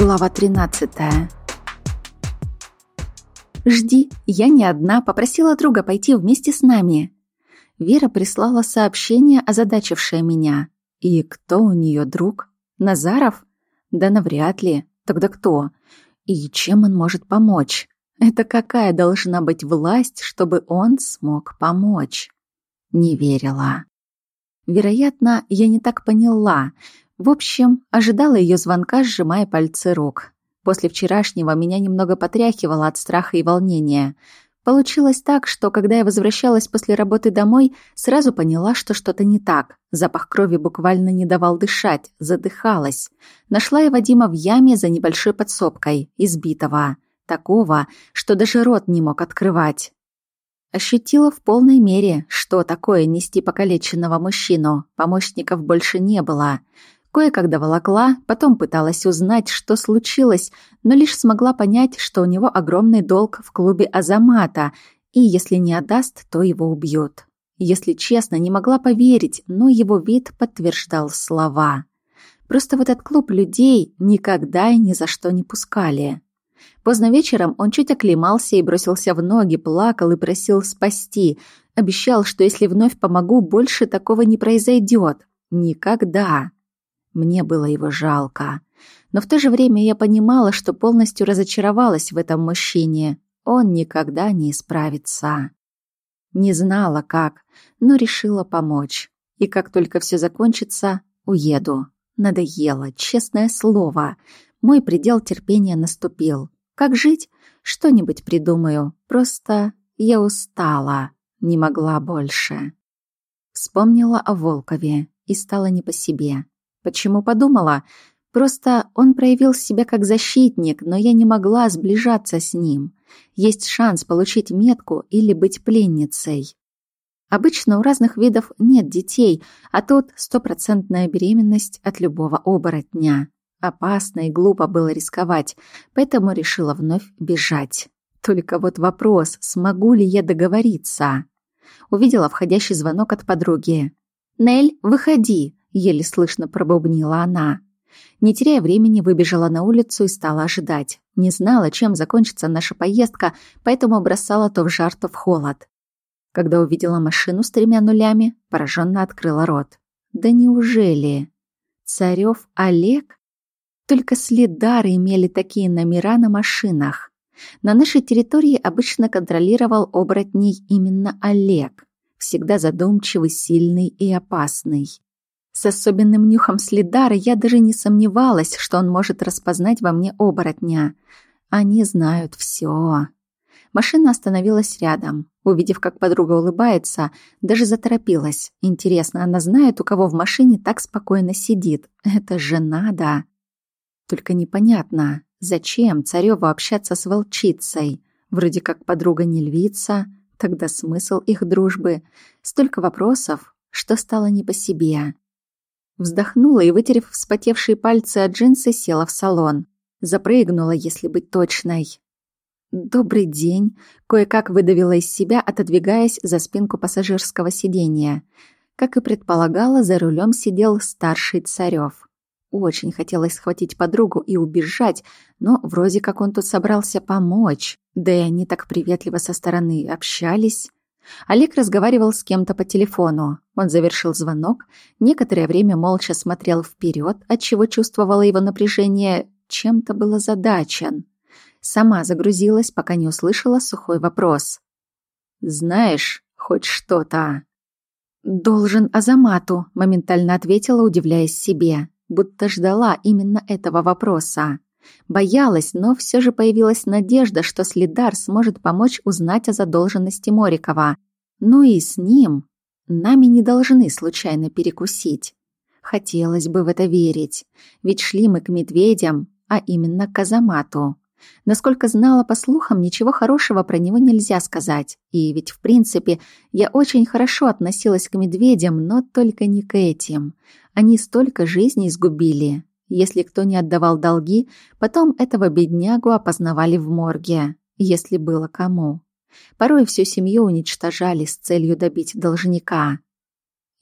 Глава 13. «Жди, я не одна, попросила друга пойти вместе с нами». Вера прислала сообщение, озадачившее меня. И кто у нее друг? Назаров? Да навряд ли. Тогда кто? И чем он может помочь? Это какая должна быть власть, чтобы он смог помочь? Не верила. Вероятно, я не так поняла. В общем, ожидала ее звонка, сжимая пальцы рук. После вчерашнего меня немного потряхивало от страха и волнения. Получилось так, что когда я возвращалась после работы домой, сразу поняла, что что-то не так. Запах крови буквально не давал дышать, задыхалась. Нашла я Вадима в яме за небольшой подсобкой, избитого. Такого, что даже рот не мог открывать. Ощутила в полной мере, что такое нести покалеченного мужчину. Помощников больше не было. Кое-когда волокла, потом пыталась узнать, что случилось, но лишь смогла понять, что у него огромный долг в клубе Азамата, и если не отдаст, то его убьют. Если честно, не могла поверить, но его вид подтверждал слова. Просто в этот клуб людей никогда и ни за что не пускали. Поздно вечером он чуть оклемался и бросился в ноги, плакал и просил спасти. Обещал, что если вновь помогу, больше такого не произойдет. Никогда. Мне было его жалко. Но в то же время я понимала, что полностью разочаровалась в этом мужчине. Он никогда не исправится. Не знала, как, но решила помочь. И как только все закончится, уеду. Надоело, честное слово. Мой предел терпения наступил. Как жить? Что-нибудь придумаю. Просто я устала. Не могла больше. Вспомнила о Волкове и стала не по себе. Почему подумала? Просто он проявил себя как защитник, но я не могла сближаться с ним. Есть шанс получить метку или быть пленницей. Обычно у разных видов нет детей, а тут стопроцентная беременность от любого оборотня. Опасно и глупо было рисковать, поэтому решила вновь бежать. Только вот вопрос, смогу ли я договориться? Увидела входящий звонок от подруги. «Нель, выходи!» Еле слышно пробубнила она. Не теряя времени, выбежала на улицу и стала ожидать. Не знала, чем закончится наша поездка, поэтому бросала то в жар, то в холод. Когда увидела машину с тремя нулями, пораженно открыла рот. Да неужели? Царев Олег? Только следары имели такие номера на машинах. На нашей территории обычно контролировал оборотней именно Олег. Всегда задумчивый, сильный и опасный. С особенным нюхом следара я даже не сомневалась, что он может распознать во мне оборотня. Они знают все. Машина остановилась рядом. Увидев, как подруга улыбается, даже заторопилась. Интересно, она знает, у кого в машине так спокойно сидит. Это же надо. Только непонятно, зачем Царёву общаться с волчицей? Вроде как подруга не львица, тогда смысл их дружбы. Столько вопросов, что стало не по себе. Вздохнула и, вытерев вспотевшие пальцы от джинсы, села в салон. Запрыгнула, если быть точной. «Добрый день», — кое-как выдавила из себя, отодвигаясь за спинку пассажирского сиденья. Как и предполагала, за рулем сидел старший Царев. Очень хотелось схватить подругу и убежать, но вроде как он тут собрался помочь. Да и они так приветливо со стороны общались. Олег разговаривал с кем-то по телефону. Он завершил звонок, некоторое время молча смотрел вперед, отчего чувствовала его напряжение, чем-то был озадачен. Сама загрузилась, пока не услышала сухой вопрос. «Знаешь хоть что-то?» «Должен Азамату», — моментально ответила, удивляясь себе, будто ждала именно этого вопроса. Боялась, но все же появилась надежда, что Следар сможет помочь узнать о задолженности Морикова. Ну и с ним нами не должны случайно перекусить. Хотелось бы в это верить, ведь шли мы к медведям, а именно к Казамату. Насколько знала по слухам, ничего хорошего про него нельзя сказать. И ведь, в принципе, я очень хорошо относилась к медведям, но только не к этим. Они столько жизней изгубили. Если кто не отдавал долги, потом этого беднягу опознавали в морге, если было кому. Порой всю семью уничтожали с целью добить должника.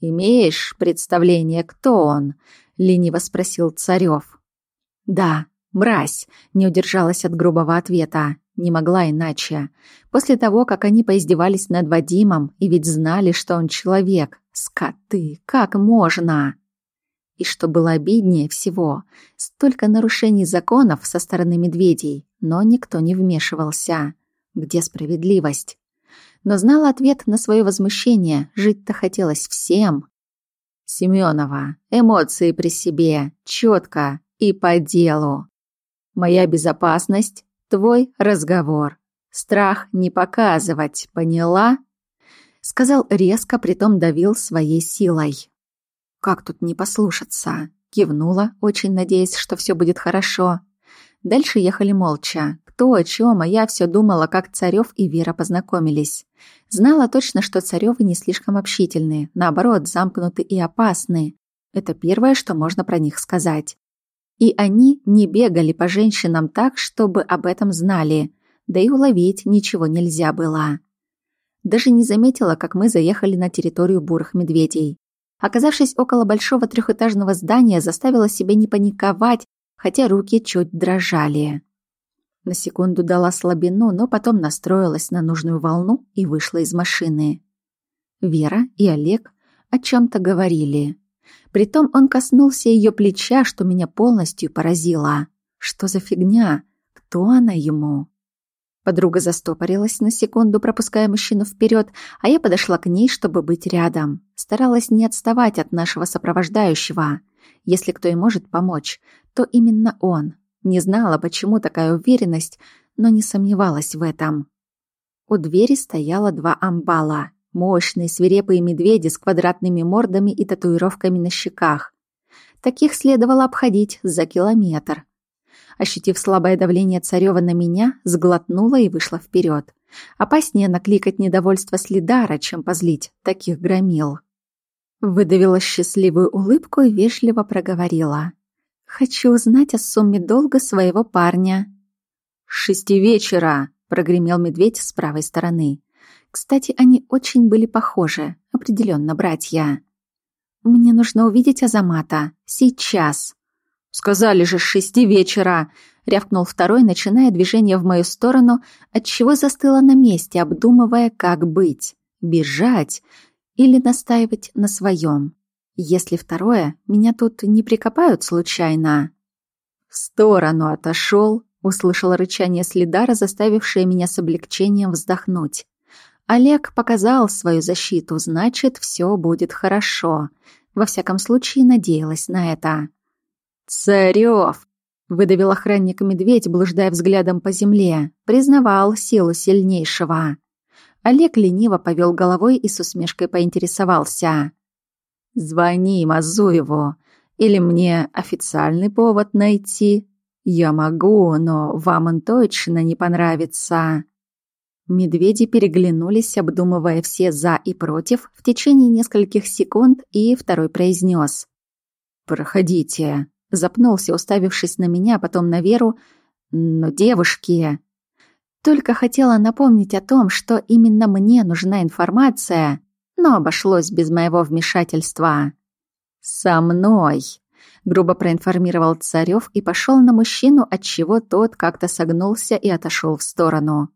«Имеешь представление, кто он?» — лениво спросил Царев. «Да», Мразь! Не удержалась от грубого ответа. Не могла иначе. После того, как они поиздевались над Вадимом, и ведь знали, что он человек. Скоты! Как можно? И что было обиднее всего, столько нарушений законов со стороны медведей, но никто не вмешивался. Где справедливость? Но знал ответ на свое возмущение, жить-то хотелось всем. Семенова, эмоции при себе, четко и по делу. Моя безопасность, твой разговор. Страх не показывать, поняла? Сказал резко, притом давил своей силой. Как тут не послушаться? Кивнула, очень надеясь, что все будет хорошо. Дальше ехали молча. Кто о чем, а я все думала, как Царев и Вера познакомились. Знала точно, что Царевы не слишком общительны, наоборот, замкнуты и опасны. Это первое, что можно про них сказать. И они не бегали по женщинам так, чтобы об этом знали, да и уловить ничего нельзя было. Даже не заметила, как мы заехали на территорию бурых медведей. Оказавшись около большого трехэтажного здания, заставила себя не паниковать, хотя руки чуть дрожали. На секунду дала слабину, но потом настроилась на нужную волну и вышла из машины. Вера и Олег о чем-то говорили. Притом он коснулся ее плеча, что меня полностью поразило. Что за фигня? Кто она ему? Подруга застопорилась на секунду, пропуская мужчину вперед, а я подошла к ней, чтобы быть рядом. Старалась не отставать от нашего сопровождающего. Если кто и может помочь, то именно он. Не знала, почему такая уверенность, но не сомневалась в этом. У двери стояло два амбала. Мощные, свирепые медведи с квадратными мордами и татуировками на щеках. Таких следовало обходить за километр. Ощутив слабое давление Царева на меня, сглотнула и вышла вперед. Опаснее накликать недовольство Следара, чем позлить таких громил. Выдавила счастливую улыбку и вежливо проговорила. «Хочу узнать о сумме долга своего парня». шести вечера!» — прогремел медведь с правой стороны. Кстати, они очень были похожи, определенно братья. «Мне нужно увидеть Азамата. Сейчас!» «Сказали же, с шести вечера!» — рявкнул второй, начиная движение в мою сторону, отчего застыла на месте, обдумывая, как быть. Бежать или настаивать на своем. Если второе, меня тут не прикопают случайно. «В сторону отошел!» — услышала рычание следара, заставившее меня с облегчением вздохнуть. Олег показал свою защиту, значит, все будет хорошо. Во всяком случае, надеялась на это. «Царёв!» — выдавил охранник медведь, блуждая взглядом по земле. Признавал силу сильнейшего. Олег лениво повел головой и с усмешкой поинтересовался. «Звони Мазуеву. Или мне официальный повод найти? Я могу, но вам он точно не понравится». Медведи переглянулись, обдумывая все «за» и «против» в течение нескольких секунд, и второй произнес. «Проходите». Запнулся, уставившись на меня, а потом на Веру. «Но девушки...» Только хотела напомнить о том, что именно мне нужна информация, но обошлось без моего вмешательства. «Со мной!» — грубо проинформировал Царев и пошел на мужчину, отчего тот как-то согнулся и отошел в сторону.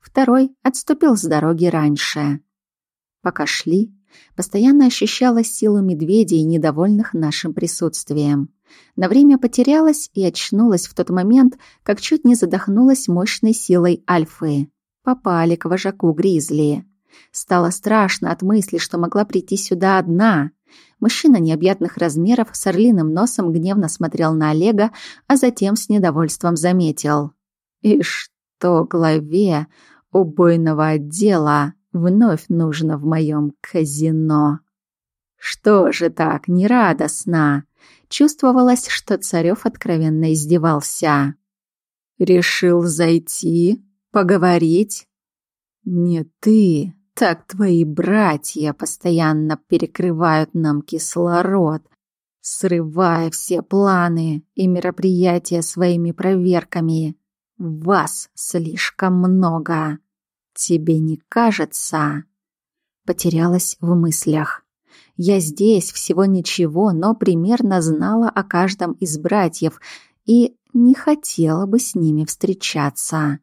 Второй отступил с дороги раньше. Пока шли, постоянно ощущала силу медведей, недовольных нашим присутствием. На время потерялась и очнулась в тот момент, как чуть не задохнулась мощной силой Альфы. Попали к вожаку Гризли. Стало страшно от мысли, что могла прийти сюда одна. Мужчина необъятных размеров с орлиным носом гневно смотрел на Олега, а затем с недовольством заметил. «И что главе убойного отдела вновь нужно в моем казино?» «Что же так нерадостно?» Чувствовалось, что Царев откровенно издевался. «Решил зайти, поговорить?» «Не ты, так твои братья постоянно перекрывают нам кислород, срывая все планы и мероприятия своими проверками. Вас слишком много. Тебе не кажется?» Потерялась в мыслях. Я здесь всего ничего, но примерно знала о каждом из братьев и не хотела бы с ними встречаться.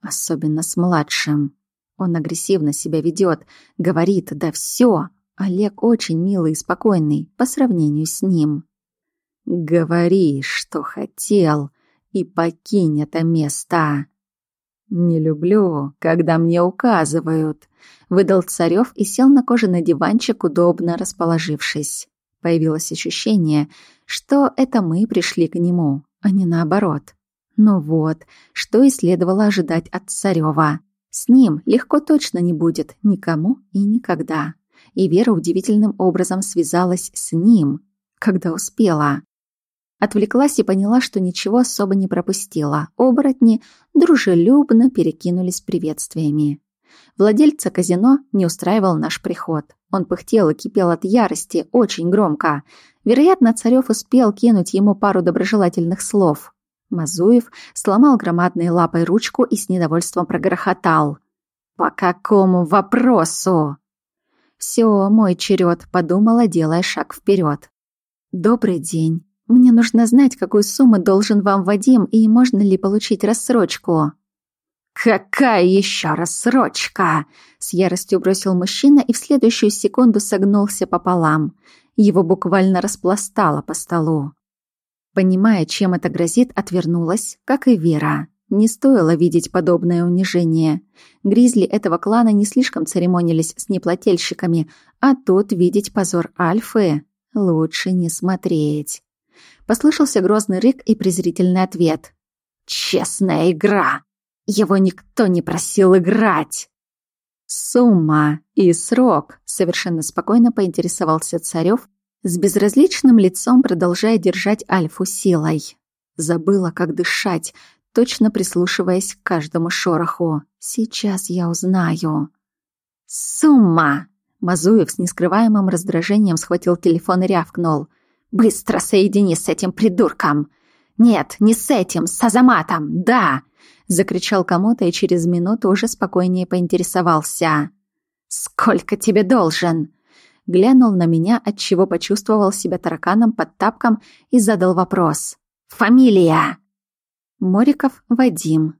Особенно с младшим. Он агрессивно себя ведет, говорит «да все». Олег очень милый и спокойный по сравнению с ним. «Говори, что хотел, и покинь это место». «Не люблю, когда мне указывают», — выдал Царев и сел на кожаный диванчик, удобно расположившись. Появилось ощущение, что это мы пришли к нему, а не наоборот. Ну вот, что и следовало ожидать от Царева. С ним легко точно не будет никому и никогда. И Вера удивительным образом связалась с ним, когда успела. Отвлеклась и поняла, что ничего особо не пропустила. Оборотни дружелюбно перекинулись приветствиями. Владельца казино не устраивал наш приход. Он пыхтел и кипел от ярости, очень громко. Вероятно, Царев успел кинуть ему пару доброжелательных слов. Мазуев сломал громадной лапой ручку и с недовольством прогрохотал. «По какому вопросу?» «Все, мой черед», — подумала, делая шаг вперед. «Добрый день. Мне нужно знать, какую сумму должен вам Вадим и можно ли получить рассрочку». «Какая еще рассрочка?» С яростью бросил мужчина и в следующую секунду согнулся пополам. Его буквально распластало по столу. Понимая, чем это грозит, отвернулась, как и Вера. Не стоило видеть подобное унижение. Гризли этого клана не слишком церемонились с неплательщиками, а тут видеть позор Альфы лучше не смотреть. Послышался грозный рык и презрительный ответ. «Честная игра! Его никто не просил играть!» «Сумма и срок», — совершенно спокойно поинтересовался Царев, с безразличным лицом продолжая держать Альфу силой. Забыла, как дышать, точно прислушиваясь к каждому шороху. «Сейчас я узнаю». «Сумма!» Мазуев с нескрываемым раздражением схватил телефон и рявкнул. «Быстро соедини с этим придурком!» «Нет, не с этим, с Азаматом, да!» Закричал кому-то и через минуту уже спокойнее поинтересовался. «Сколько тебе должен?» Глянул на меня, отчего почувствовал себя тараканом под тапком и задал вопрос. «Фамилия?» Мориков Вадим.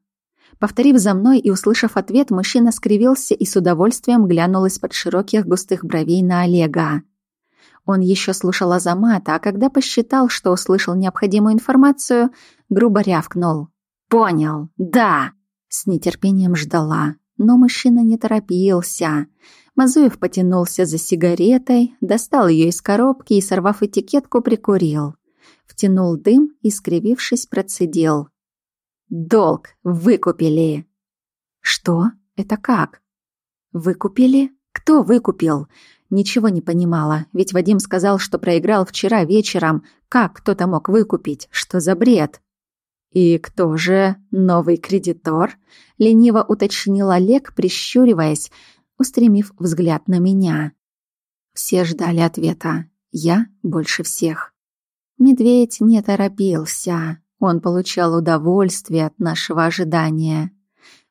Повторив за мной и услышав ответ, мужчина скривился и с удовольствием глянул из-под широких густых бровей на Олега. Он еще слушал Азамата, а когда посчитал, что услышал необходимую информацию, грубо рявкнул. «Понял, да!» С нетерпением ждала, но мужчина не торопился. Мазуев потянулся за сигаретой, достал ее из коробки и, сорвав этикетку, прикурил. Втянул дым и, скривившись, процедил. «Долг выкупили!» «Что? Это как?» «Выкупили? Кто выкупил?» Ничего не понимала, ведь Вадим сказал, что проиграл вчера вечером. Как кто-то мог выкупить? Что за бред? «И кто же новый кредитор?» — лениво уточнил Олег, прищуриваясь, устремив взгляд на меня. Все ждали ответа. Я больше всех. Медведь не торопился. Он получал удовольствие от нашего ожидания.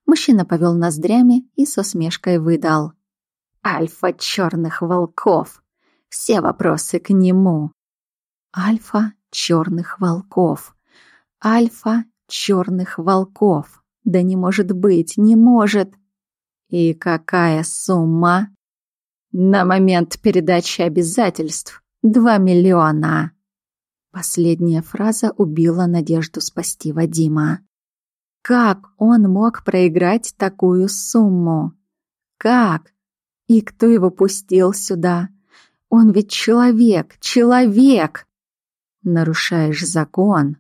Мужчина повел ноздрями и со смешкой выдал. «Альфа черных волков! Все вопросы к нему!» «Альфа черных волков! Альфа черных волков! Да не может быть, не может!» «И какая сумма?» «На момент передачи обязательств два миллиона!» Последняя фраза убила надежду спасти Вадима. Как он мог проиграть такую сумму? Как? И кто его пустил сюда? Он ведь человек, человек! Нарушаешь закон,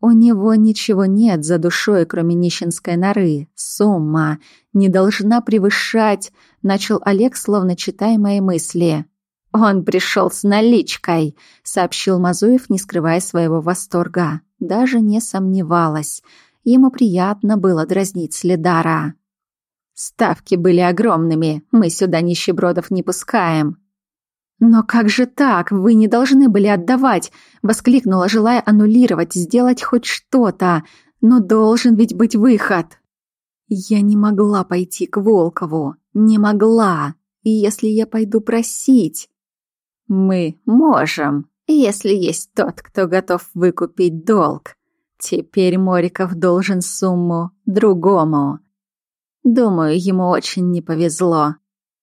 у него ничего нет за душой, кроме нищенской норы. Сумма не должна превышать, начал Олег, словно читая мои мысли. Он пришел с наличкой, сообщил Мазуев, не скрывая своего восторга. Даже не сомневалась. Ему приятно было дразнить Следара. Ставки были огромными. Мы сюда нищебродов не пускаем. «Но как же так? Вы не должны были отдавать!» — воскликнула, желая аннулировать, сделать хоть что-то. «Но должен ведь быть выход!» Я не могла пойти к Волкову. Не могла. И если я пойду просить... «Мы можем, если есть тот, кто готов выкупить долг», Теперь Мориков должен сумму другому. Думаю, ему очень не повезло.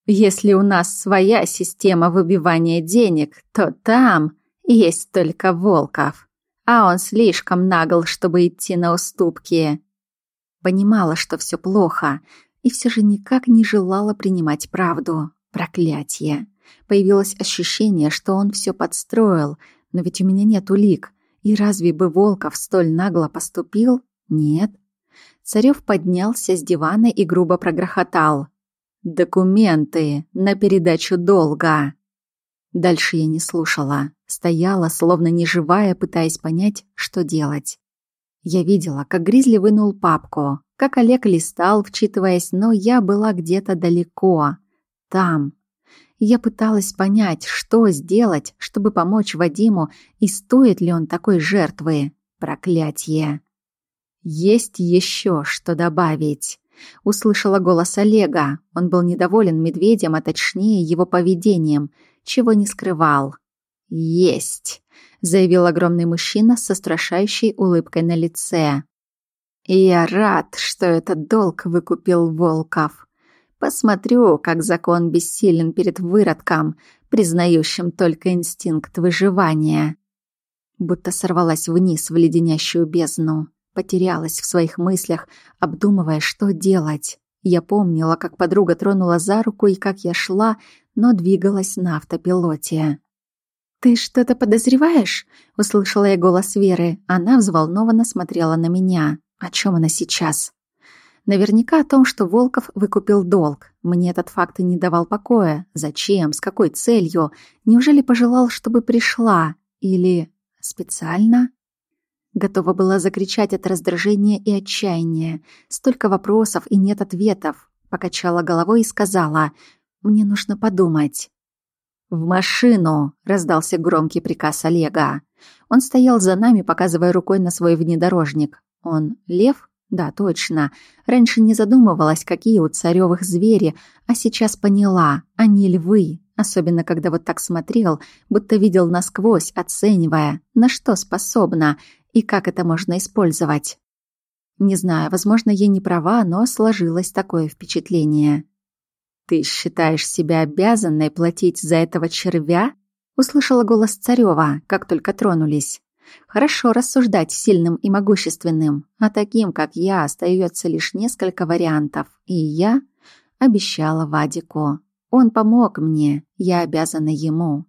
Если у нас своя система выбивания денег, то там есть только Волков. А он слишком нагл, чтобы идти на уступки. Понимала, что все плохо, и все же никак не желала принимать правду. Проклятие. Появилось ощущение, что он все подстроил, но ведь у меня нет улик. И разве бы Волков столь нагло поступил? Нет. Царев поднялся с дивана и грубо прогрохотал. «Документы на передачу долга!» Дальше я не слушала. Стояла, словно неживая, пытаясь понять, что делать. Я видела, как Гризли вынул папку, как Олег листал, вчитываясь, но я была где-то далеко. Там. Я пыталась понять, что сделать, чтобы помочь Вадиму, и стоит ли он такой жертвы. Проклятье. Есть еще что добавить. Услышала голос Олега. Он был недоволен медведем, а точнее его поведением, чего не скрывал. «Есть!» — заявил огромный мужчина со страшающей улыбкой на лице. «И я рад, что этот долг выкупил Волков. Посмотрю, как закон бессилен перед выродком, признающим только инстинкт выживания». Будто сорвалась вниз в леденящую бездну потерялась в своих мыслях, обдумывая, что делать. Я помнила, как подруга тронула за руку и как я шла, но двигалась на автопилоте. «Ты что-то подозреваешь?» — услышала я голос Веры. Она взволнованно смотрела на меня. О чем она сейчас? Наверняка о том, что Волков выкупил долг. Мне этот факт и не давал покоя. Зачем? С какой целью? Неужели пожелал, чтобы пришла? Или специально? Готова была закричать от раздражения и отчаяния. Столько вопросов и нет ответов. Покачала головой и сказала, «Мне нужно подумать». «В машину!» — раздался громкий приказ Олега. Он стоял за нами, показывая рукой на свой внедорожник. Он лев? Да, точно. Раньше не задумывалась, какие у царевых звери, а сейчас поняла, они львы. Особенно, когда вот так смотрел, будто видел насквозь, оценивая, на что способна, и как это можно использовать. Не знаю, возможно, я не права, но сложилось такое впечатление. «Ты считаешь себя обязанной платить за этого червя?» Услышала голос Царева, как только тронулись. Хорошо рассуждать сильным и могущественным, а таким, как я, остается лишь несколько вариантов. И я обещала Вадику. Он помог мне, я обязана ему.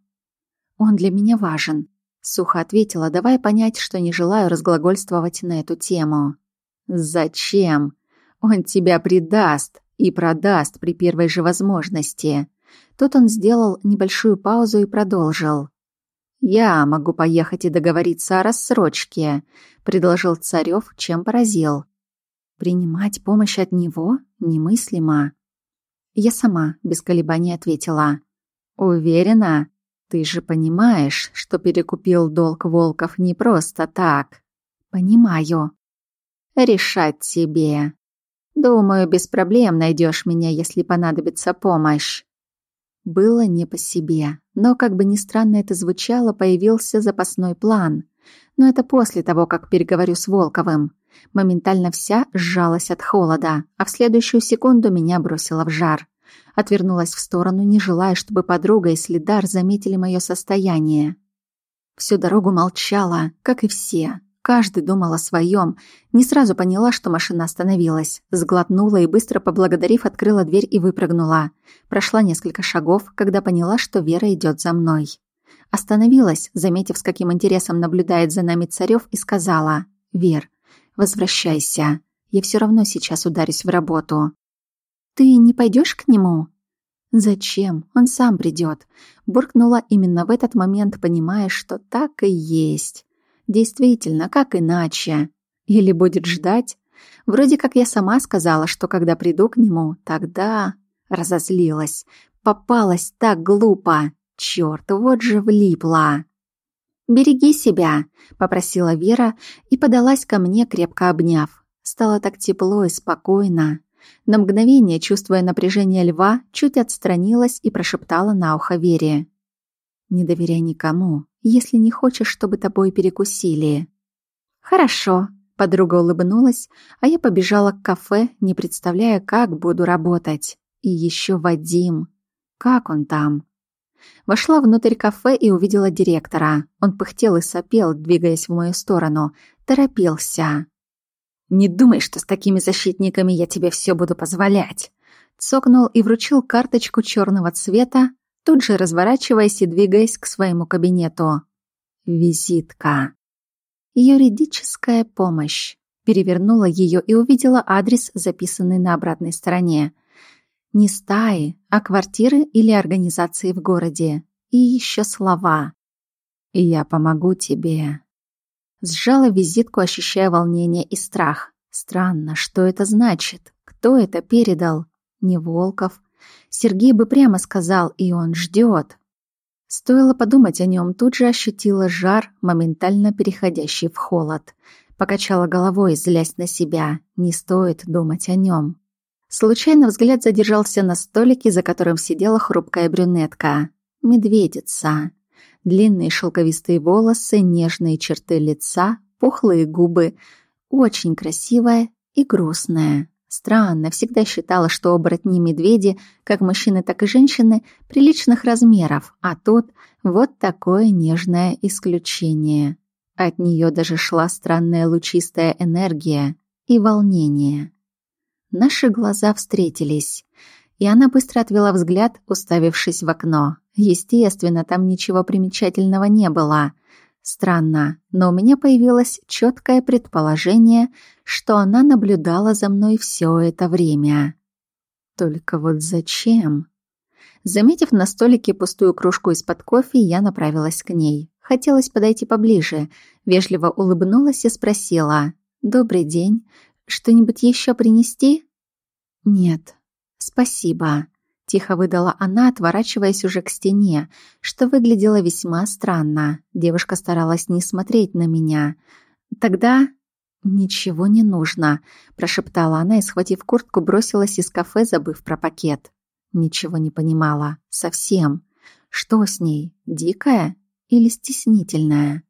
Он для меня важен. Сухо ответила, давая понять, что не желаю разглагольствовать на эту тему. «Зачем? Он тебя предаст и продаст при первой же возможности». Тут он сделал небольшую паузу и продолжил. «Я могу поехать и договориться о рассрочке», — предложил Царев, чем поразил. «Принимать помощь от него немыслимо». Я сама без колебаний ответила. «Уверена?» Ты же понимаешь, что перекупил долг Волков не просто так. Понимаю. Решать тебе. Думаю, без проблем найдешь меня, если понадобится помощь. Было не по себе, но, как бы ни странно это звучало, появился запасной план. Но это после того, как переговорю с Волковым. Моментально вся сжалась от холода, а в следующую секунду меня бросило в жар. Отвернулась в сторону, не желая, чтобы подруга и следар заметили мое состояние. Всю дорогу молчала, как и все. Каждый думал о своем. Не сразу поняла, что машина остановилась. Сглотнула и, быстро поблагодарив, открыла дверь и выпрыгнула. Прошла несколько шагов, когда поняла, что Вера идет за мной. Остановилась, заметив, с каким интересом наблюдает за нами Царев, и сказала «Вер, возвращайся. Я все равно сейчас ударюсь в работу. «Ты не пойдешь к нему?» «Зачем? Он сам придет», — буркнула именно в этот момент, понимая, что так и есть. Действительно, как иначе? Или будет ждать? Вроде как я сама сказала, что когда приду к нему, тогда... Разозлилась. Попалась так глупо. Чёрт, вот же влипла. «Береги себя», — попросила Вера и подалась ко мне, крепко обняв. Стало так тепло и спокойно. На мгновение, чувствуя напряжение льва, чуть отстранилась и прошептала на ухо Вере. «Не доверяй никому, если не хочешь, чтобы тобой перекусили». «Хорошо», Подруга улыбнулась, а я побежала к кафе, не представляя, как буду работать. И еще Вадим. Как он там? Вошла внутрь кафе и увидела директора. Он пыхтел и сопел, двигаясь в мою сторону. Торопился. «Не думай, что с такими защитниками я тебе все буду позволять!» Цокнул и вручил карточку черного цвета, тут же разворачиваясь и двигаясь к своему кабинету. Визитка. Юридическая помощь. Перевернула ее и увидела адрес, записанный на обратной стороне. Не стаи, а квартиры или организации в городе. И еще слова. «Я помогу тебе». Сжала визитку, ощущая волнение и страх. Странно, что это значит? Кто это передал? Не Волков. Сергей бы прямо сказал, и он ждет. Стоило подумать о нем, тут же ощутила жар, моментально переходящий в холод. Покачала головой, злясь на себя. Не стоит думать о нем. Случайно взгляд задержался на столике, за которым сидела хрупкая брюнетка. Медведица. Длинные шелковистые волосы, нежные черты лица, пухлые губы. Очень красивая и грустная. Странно, всегда считала, что оборотни-медведи, как мужчины, так и женщины, приличных размеров, а тут вот такое нежное исключение. От нее даже шла странная лучистая энергия и волнение. Наши глаза встретились, и она быстро отвела взгляд, уставившись в окно. Естественно, там ничего примечательного не было — Странно, но у меня появилось четкое предположение, что она наблюдала за мной все это время. Только вот зачем? Заметив на столике пустую кружку из-под кофе, я направилась к ней. Хотелось подойти поближе, вежливо улыбнулась и спросила. «Добрый день. Что-нибудь еще принести?» «Нет, спасибо», Тихо выдала она, отворачиваясь уже к стене, что выглядело весьма странно. Девушка старалась не смотреть на меня. «Тогда...» «Ничего не нужно», — прошептала она и, схватив куртку, бросилась из кафе, забыв про пакет. Ничего не понимала. Совсем. Что с ней? Дикая или стеснительная?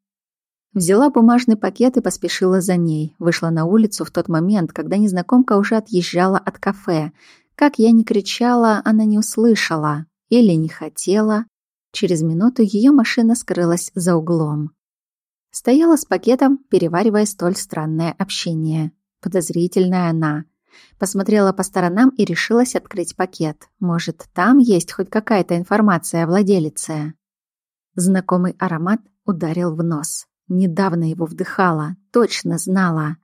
Взяла бумажный пакет и поспешила за ней. Вышла на улицу в тот момент, когда незнакомка уже отъезжала от кафе. Как я ни кричала, она не услышала или не хотела. Через минуту ее машина скрылась за углом. Стояла с пакетом, переваривая столь странное общение. Подозрительная она. Посмотрела по сторонам и решилась открыть пакет. Может, там есть хоть какая-то информация о владелице. Знакомый аромат ударил в нос. Недавно его вдыхала, точно знала.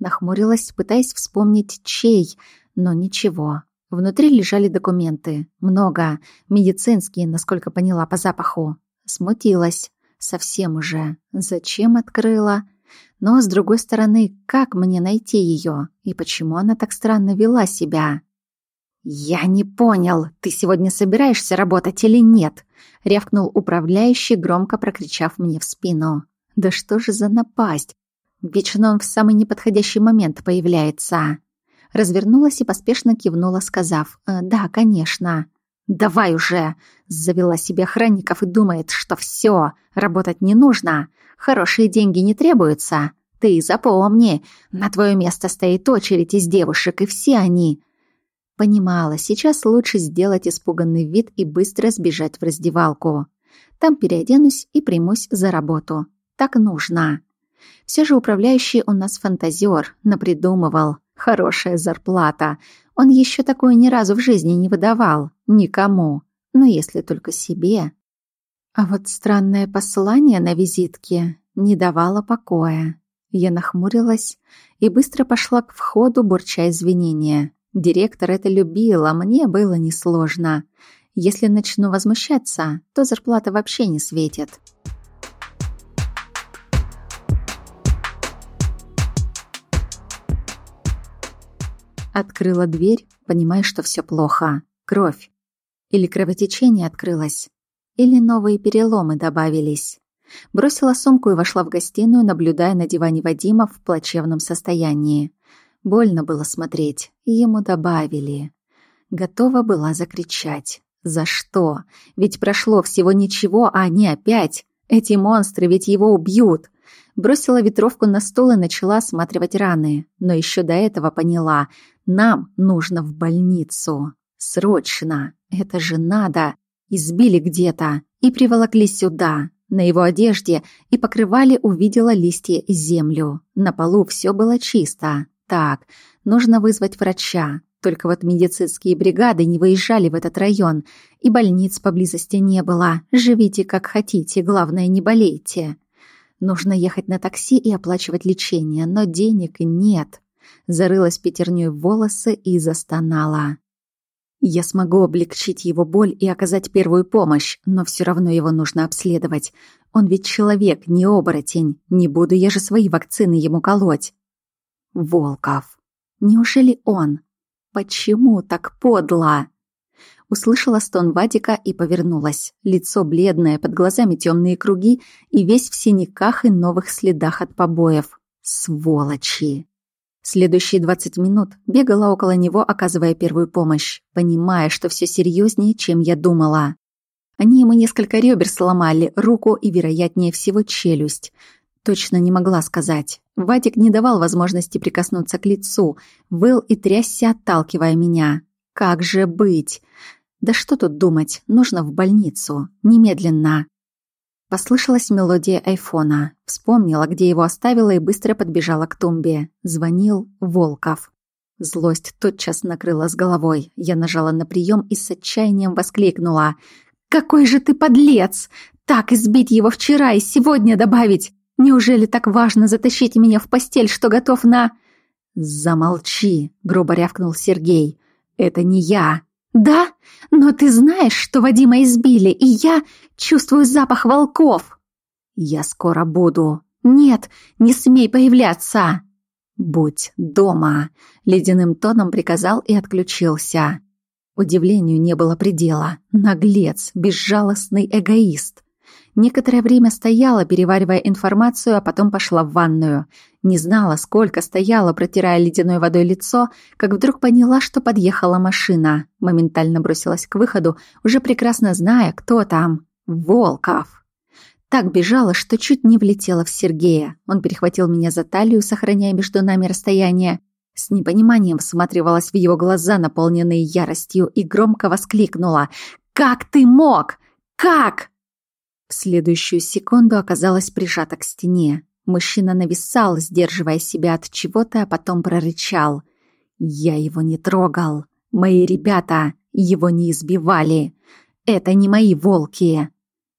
Нахмурилась, пытаясь вспомнить, чей, но ничего. Внутри лежали документы. Много. Медицинские, насколько поняла по запаху. Смутилась. Совсем уже. Зачем открыла? Но, с другой стороны, как мне найти ее? И почему она так странно вела себя? «Я не понял, ты сегодня собираешься работать или нет?» — рявкнул управляющий, громко прокричав мне в спину. «Да что же за напасть? Вечно он в самый неподходящий момент появляется» развернулась и поспешно кивнула, сказав «Э, «Да, конечно». «Давай уже!» — завела себе охранников и думает, что все, работать не нужно, хорошие деньги не требуются. Ты запомни, на твое место стоит очередь из девушек, и все они... Понимала, сейчас лучше сделать испуганный вид и быстро сбежать в раздевалку. Там переоденусь и примусь за работу. Так нужно. Все же управляющий у нас фантазер, напридумывал. Хорошая зарплата. Он еще такое ни разу в жизни не выдавал. Никому. Ну, если только себе. А вот странное послание на визитке не давало покоя. Я нахмурилась и быстро пошла к входу, бурча извинения. Директор это любил, а мне было несложно. Если начну возмущаться, то зарплата вообще не светит. Открыла дверь, понимая, что все плохо. Кровь. Или кровотечение открылось. Или новые переломы добавились. Бросила сумку и вошла в гостиную, наблюдая на диване Вадима в плачевном состоянии. Больно было смотреть, ему добавили. Готова была закричать. За что? Ведь прошло всего ничего, а они опять. Эти монстры ведь его убьют. Бросила ветровку на стол и начала осматривать раны. Но еще до этого поняла, нам нужно в больницу. Срочно. Это же надо. Избили где-то и приволокли сюда. На его одежде и покрывали увидела листья и землю. На полу все было чисто. Так, нужно вызвать врача. Только вот медицинские бригады не выезжали в этот район, и больниц поблизости не было. Живите как хотите, главное, не болейте. Нужно ехать на такси и оплачивать лечение, но денег нет. Зарылась пятерней в волосы и застонала. Я смогу облегчить его боль и оказать первую помощь, но все равно его нужно обследовать. Он ведь человек, не оборотень. Не буду я же свои вакцины ему колоть. Волков. Неужели он? Почему так подло? Услышала стон Вадика и повернулась. Лицо бледное, под глазами темные круги и весь в синяках и новых следах от побоев. Сволочи! Следующие 20 минут бегала около него, оказывая первую помощь, понимая, что все серьезнее, чем я думала. Они ему несколько ребер сломали, руку и, вероятнее всего, челюсть. Точно не могла сказать. Вадик не давал возможности прикоснуться к лицу, выл и трясся, отталкивая меня. Как же быть? Да что тут думать, нужно в больницу. Немедленно. Послышалась мелодия айфона. Вспомнила, где его оставила и быстро подбежала к тумбе. Звонил Волков. Злость тотчас накрыла с головой. Я нажала на прием и с отчаянием воскликнула. «Какой же ты подлец! Так избить его вчера и сегодня добавить! Неужели так важно затащить меня в постель, что готов на...» «Замолчи!» — грубо рявкнул Сергей. «Это не я!» «Да, но ты знаешь, что Вадима избили, и я чувствую запах волков!» «Я скоро буду!» «Нет, не смей появляться!» «Будь дома!» — ледяным тоном приказал и отключился. Удивлению не было предела. Наглец, безжалостный эгоист. Некоторое время стояла, переваривая информацию, а потом пошла в ванную. Не знала, сколько стояла, протирая ледяной водой лицо, как вдруг поняла, что подъехала машина. Моментально бросилась к выходу, уже прекрасно зная, кто там. Волков. Так бежала, что чуть не влетела в Сергея. Он перехватил меня за талию, сохраняя между нами расстояние. С непониманием всматривалась в его глаза, наполненные яростью, и громко воскликнула. «Как ты мог? Как?» В следующую секунду оказалась прижата к стене. Мужчина нависал, сдерживая себя от чего-то, а потом прорычал. «Я его не трогал. Мои ребята его не избивали. Это не мои волки».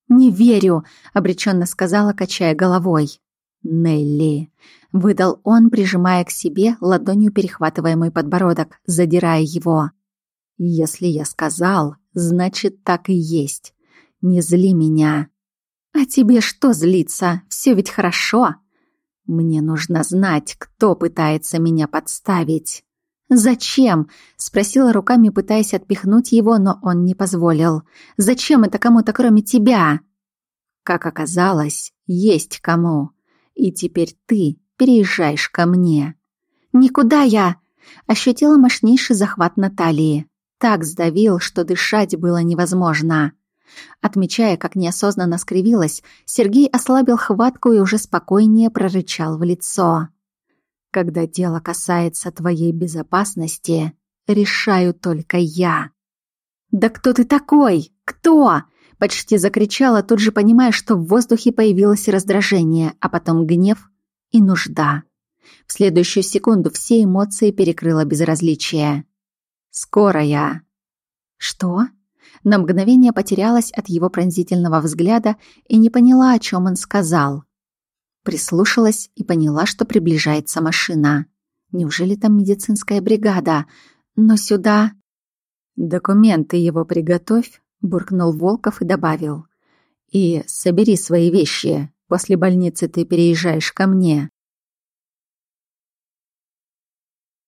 «Не верю», — обреченно сказала, качая головой. «Нелли», — выдал он, прижимая к себе, ладонью перехватывая мой подбородок, задирая его. «Если я сказал, значит, так и есть. Не зли меня. «А тебе что злиться? Все ведь хорошо!» «Мне нужно знать, кто пытается меня подставить». «Зачем?» — спросила руками, пытаясь отпихнуть его, но он не позволил. «Зачем это кому-то, кроме тебя?» Как оказалось, есть кому. И теперь ты переезжаешь ко мне. «Никуда я!» — ощутила мощнейший захват Натальи. Так сдавил, что дышать было невозможно. Отмечая, как неосознанно скривилась, Сергей ослабил хватку и уже спокойнее прорычал в лицо. «Когда дело касается твоей безопасности, решаю только я». «Да кто ты такой? Кто?» Почти закричала, тут же понимая, что в воздухе появилось раздражение, а потом гнев и нужда. В следующую секунду все эмоции перекрыло безразличие. «Скоро я». «Что?» На мгновение потерялась от его пронзительного взгляда и не поняла, о чем он сказал. Прислушалась и поняла, что приближается машина. Неужели там медицинская бригада? Но сюда... «Документы его приготовь», — буркнул Волков и добавил. «И собери свои вещи. После больницы ты переезжаешь ко мне».